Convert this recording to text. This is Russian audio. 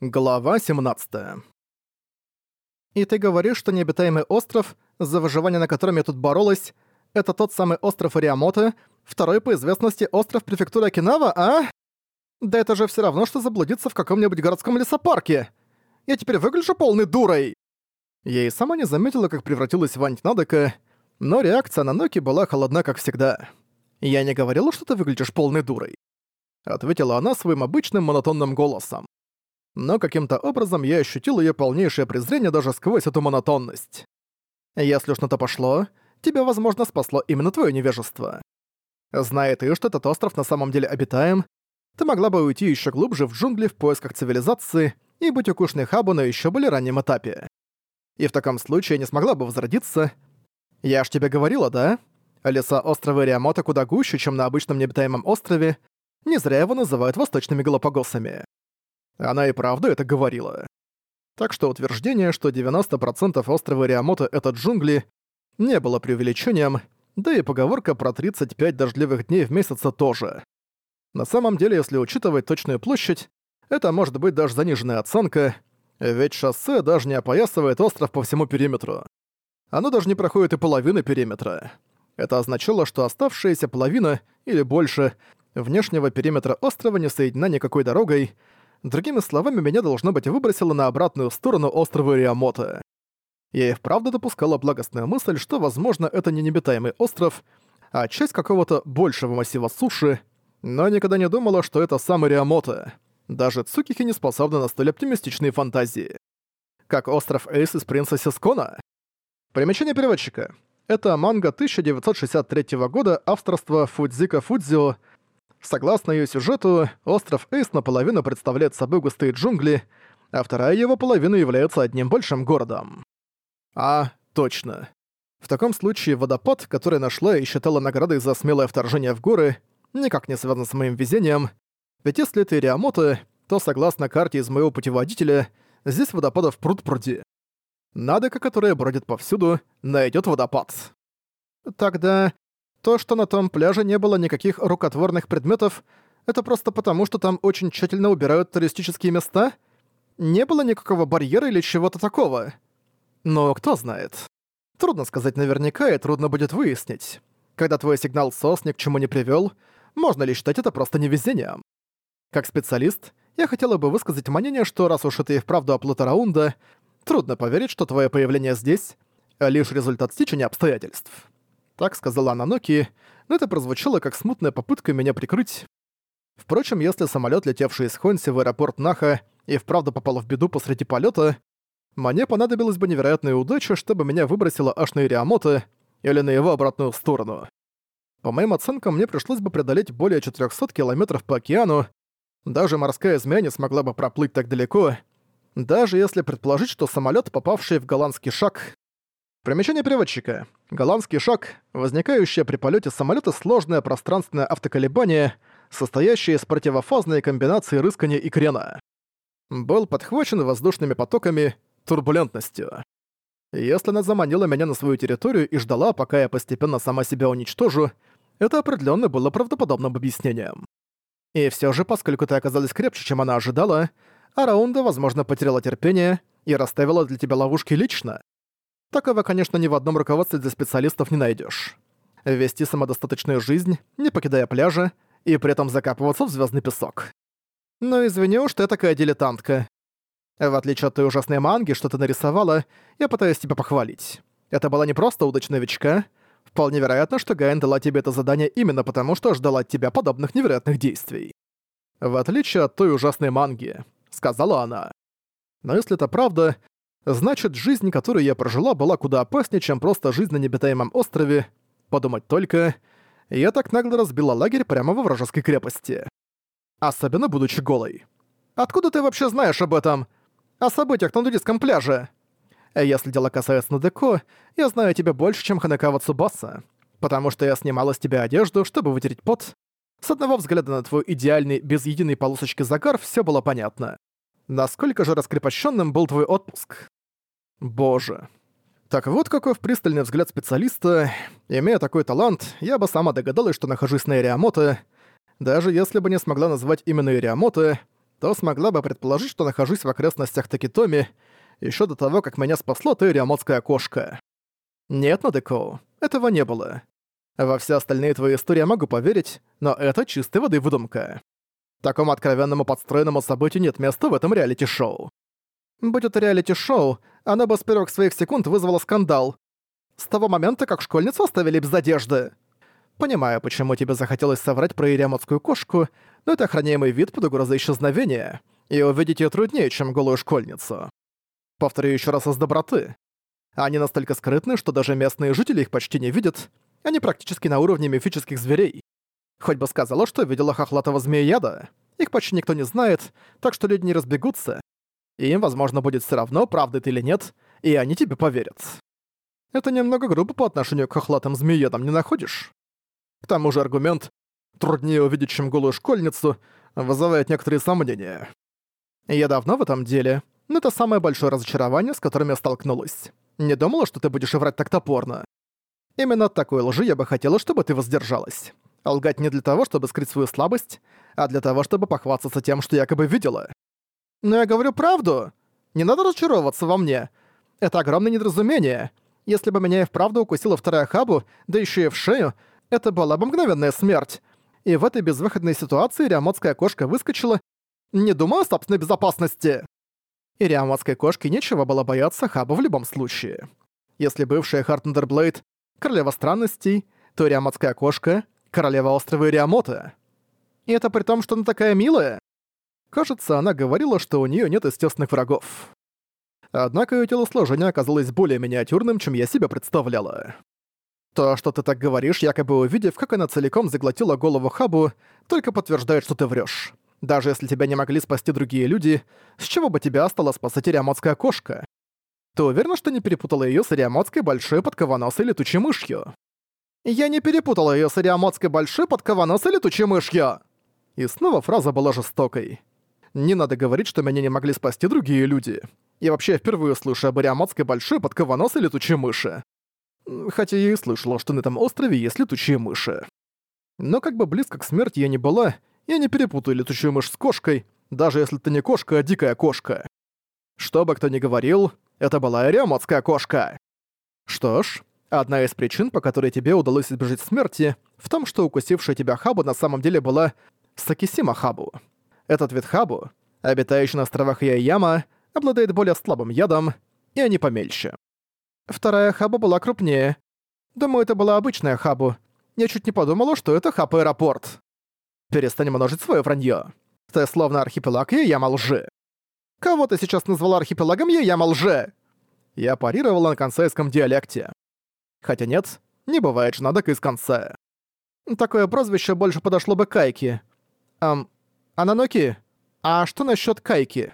Глава 17 «И ты говоришь, что необитаемый остров, за выживание на котором я тут боролась, это тот самый остров Ариамота, второй по известности остров префектуры Окинава, а? Да это же все равно, что заблудиться в каком-нибудь городском лесопарке. Я теперь выгляжу полной дурой!» Я и сама не заметила, как превратилась в антинадека, но реакция на Ноки была холодна, как всегда. «Я не говорила, что ты выглядишь полной дурой», — ответила она своим обычным монотонным голосом но каким-то образом я ощутил её полнейшее презрение даже сквозь эту монотонность. Если уж на то пошло, тебя, возможно, спасло именно твоё невежество. Зная ты, что этот остров на самом деле обитаем, ты могла бы уйти ещё глубже в джунгли в поисках цивилизации и быть укушенной Хабу на ещё более раннем этапе. И в таком случае не смогла бы возродиться. Я ж тебе говорила, да? Леса острова Риамота куда гуще, чем на обычном необитаемом острове. Не зря его называют восточными Галапагосами. Она и правда это говорила. Так что утверждение, что 90% острова Риамота — это джунгли, не было преувеличением, да и поговорка про 35 дождливых дней в месяц тоже. На самом деле, если учитывать точную площадь, это может быть даже заниженная оценка, ведь шоссе даже не опоясывает остров по всему периметру. Оно даже не проходит и половины периметра. Это означало, что оставшаяся половина, или больше, внешнего периметра острова не соединена никакой дорогой, Другими словами, меня должно быть выбросило на обратную сторону острова Риамота. Я и вправду допускала благостную мысль, что, возможно, это не небитаемый остров, а часть какого-то большего массива суши, но никогда не думала, что это сам Риамота. Даже Цукихи не способны на столь оптимистичные фантазии. Как остров Эйс из Принца Сискона. Примечание переводчика. Это манга 1963 года авторства Фудзика Фудзио, Согласно ее сюжету, остров Эйс наполовину представляет собой густые джунгли, а вторая его половина является одним большим городом. А, точно. В таком случае водопад, который нашла и считала наградой за смелое вторжение в горы, никак не связан с моим везением, ведь если это Риамота, то согласно карте из моего путеводителя, здесь водопадов пруд-пруди. Надека, которая бродит повсюду, найдет водопад. Тогда то, что на том пляже не было никаких рукотворных предметов, это просто потому, что там очень тщательно убирают туристические места? Не было никакого барьера или чего-то такого? Но кто знает. Трудно сказать наверняка и трудно будет выяснить. Когда твой сигнал СОС ни к чему не привёл, можно ли считать это просто невезением? Как специалист, я хотела бы высказать мнение, что раз уж это и вправду оплата раунда, трудно поверить, что твое появление здесь — лишь результат стечения обстоятельств. Так сказала она Ноки, но это прозвучало как смутная попытка меня прикрыть. Впрочем, если самолет, летевший из Хонси в аэропорт Наха, и вправду попал в беду посреди полета, мне понадобилась бы невероятная удача, чтобы меня выбросило аж на Ириамота или на его обратную сторону. По моим оценкам, мне пришлось бы преодолеть более 400 километров по океану, даже морская змея не смогла бы проплыть так далеко, даже если предположить, что самолет, попавший в голландский шаг, Примечание переводчика. Голландский шаг, возникающее при полете самолета сложное пространственное автоколебание, состоящее из противофазной комбинации рыскания и крена. Был подхвачен воздушными потоками, турбулентностью. Если она заманила меня на свою территорию и ждала, пока я постепенно сама себя уничтожу, это определенно было правдоподобным объяснением. И все же, поскольку ты оказалась крепче, чем она ожидала, Араунда, возможно, потеряла терпение и расставила для тебя ловушки лично, Такого, конечно, ни в одном руководстве для специалистов не найдешь. Вести самодостаточную жизнь, не покидая пляжа, и при этом закапываться в звездный песок. Но извини уж, ты такая дилетантка. В отличие от той ужасной манги, что ты нарисовала, я пытаюсь тебя похвалить. Это была не просто удача новичка. Вполне вероятно, что Гайн дала тебе это задание именно потому, что ждала от тебя подобных невероятных действий. В отличие от той ужасной манги, сказала она. Но если это правда, Значит, жизнь, которую я прожила, была куда опаснее, чем просто жизнь на необитаемом острове. Подумать только, я так нагло разбила лагерь прямо во вражеской крепости. Особенно будучи голой. Откуда ты вообще знаешь об этом? О событиях на нудистском пляже? Если дело касается Нудеко, я знаю тебя больше, чем Ханекава Цубаса. Потому что я снимала с тебя одежду, чтобы вытереть пот. С одного взгляда на твой идеальный, без единой полосочки загар все было понятно. Насколько же раскрепощенным был твой отпуск? Боже. Так вот какой пристальный взгляд специалиста. Имея такой талант, я бы сама догадалась, что нахожусь на Ириамоте. Даже если бы не смогла назвать именно Ириамоте, то смогла бы предположить, что нахожусь в окрестностях Такитоми еще до того, как меня спасло ты риамотская кошка. Нет, Надеко, этого не было. Во все остальные твои истории я могу поверить, но это чистой воды выдумка. Такому откровенному подстроенному событию нет места в этом реалити-шоу. Будь это реалити-шоу, оно бы с первых своих секунд вызвало скандал. С того момента, как школьницу оставили без одежды. Понимаю, почему тебе захотелось соврать про ириамотскую кошку, но это охраняемый вид под угрозой исчезновения, и увидеть её труднее, чем голую школьницу. Повторю ещё раз из доброты. Они настолько скрытны, что даже местные жители их почти не видят, они практически на уровне мифических зверей. Хоть бы сказала, что видела хохлатого змеяда. Их почти никто не знает, так что люди не разбегутся. Им, возможно, будет все равно, правда ты или нет, и они тебе поверят. Это немного грубо по отношению к хохлатым змеядам, не находишь? К тому же аргумент «труднее увидеть, чем голую школьницу» вызывает некоторые сомнения. Я давно в этом деле, но это самое большое разочарование, с которым я столкнулась. Не думала, что ты будешь врать так топорно. Именно от такой лжи я бы хотела, чтобы ты воздержалась. Лгать не для того, чтобы скрыть свою слабость, а для того, чтобы похвастаться тем, что якобы видела. Но я говорю правду. Не надо разочаровываться во мне. Это огромное недоразумение. Если бы меня и вправду укусила вторая хабу, да еще и в шею, это была бы мгновенная смерть. И в этой безвыходной ситуации риамотская кошка выскочила, не думая о собственной безопасности. И риамотской кошке нечего было бояться хабу в любом случае. Если бывшая Хартандерблейд — королева странностей, то ириомотская кошка королева острова Ириомотэ. И это при том, что она такая милая. Кажется, она говорила, что у нее нет естественных врагов. Однако ее телосложение оказалось более миниатюрным, чем я себе представляла. То, что ты так говоришь, якобы увидев, как она целиком заглотила голову хабу, только подтверждает, что ты врешь. Даже если тебя не могли спасти другие люди, с чего бы тебя стала спасать ириамотская кошка? Ты уверена, что не перепутала ее с ириамотской большой подковоносой летучей мышью? Я не перепутала её с Ариамотской большой подкованосой летучей мышью!» И снова фраза была жестокой. Не надо говорить, что меня не могли спасти другие люди. Я вообще впервые слышу об Ариамотской большой подкованосой летучей мыши. Хотя я и слышала, что на этом острове есть летучие мыши. Но как бы близко к смерти я не была, я не перепутаю летучую мышь с кошкой, даже если ты не кошка, а дикая кошка. Что бы кто ни говорил, это была ариамотская кошка. Что ж, Одна из причин, по которой тебе удалось избежать смерти, в том, что укусившая тебя Хабу на самом деле была Сакисима Хабу. Этот вид Хабу, обитающий на островах Яяма, обладает более слабым ядом, и они помельче. Вторая Хабу была крупнее. Думаю, это была обычная Хабу. Я чуть не подумала, что это Хаб-аэропорт. Перестань множить свое вранье. Ты словно архипелаг Яяма лжи. Кого ты сейчас назвала архипелагом Яяма лжи? Я парировала на концейском диалекте. Хотя нет, не бывает жнадок из конца. Такое прозвище больше подошло бы Кайки. Ам, Ананоки, а что насчет Кайки?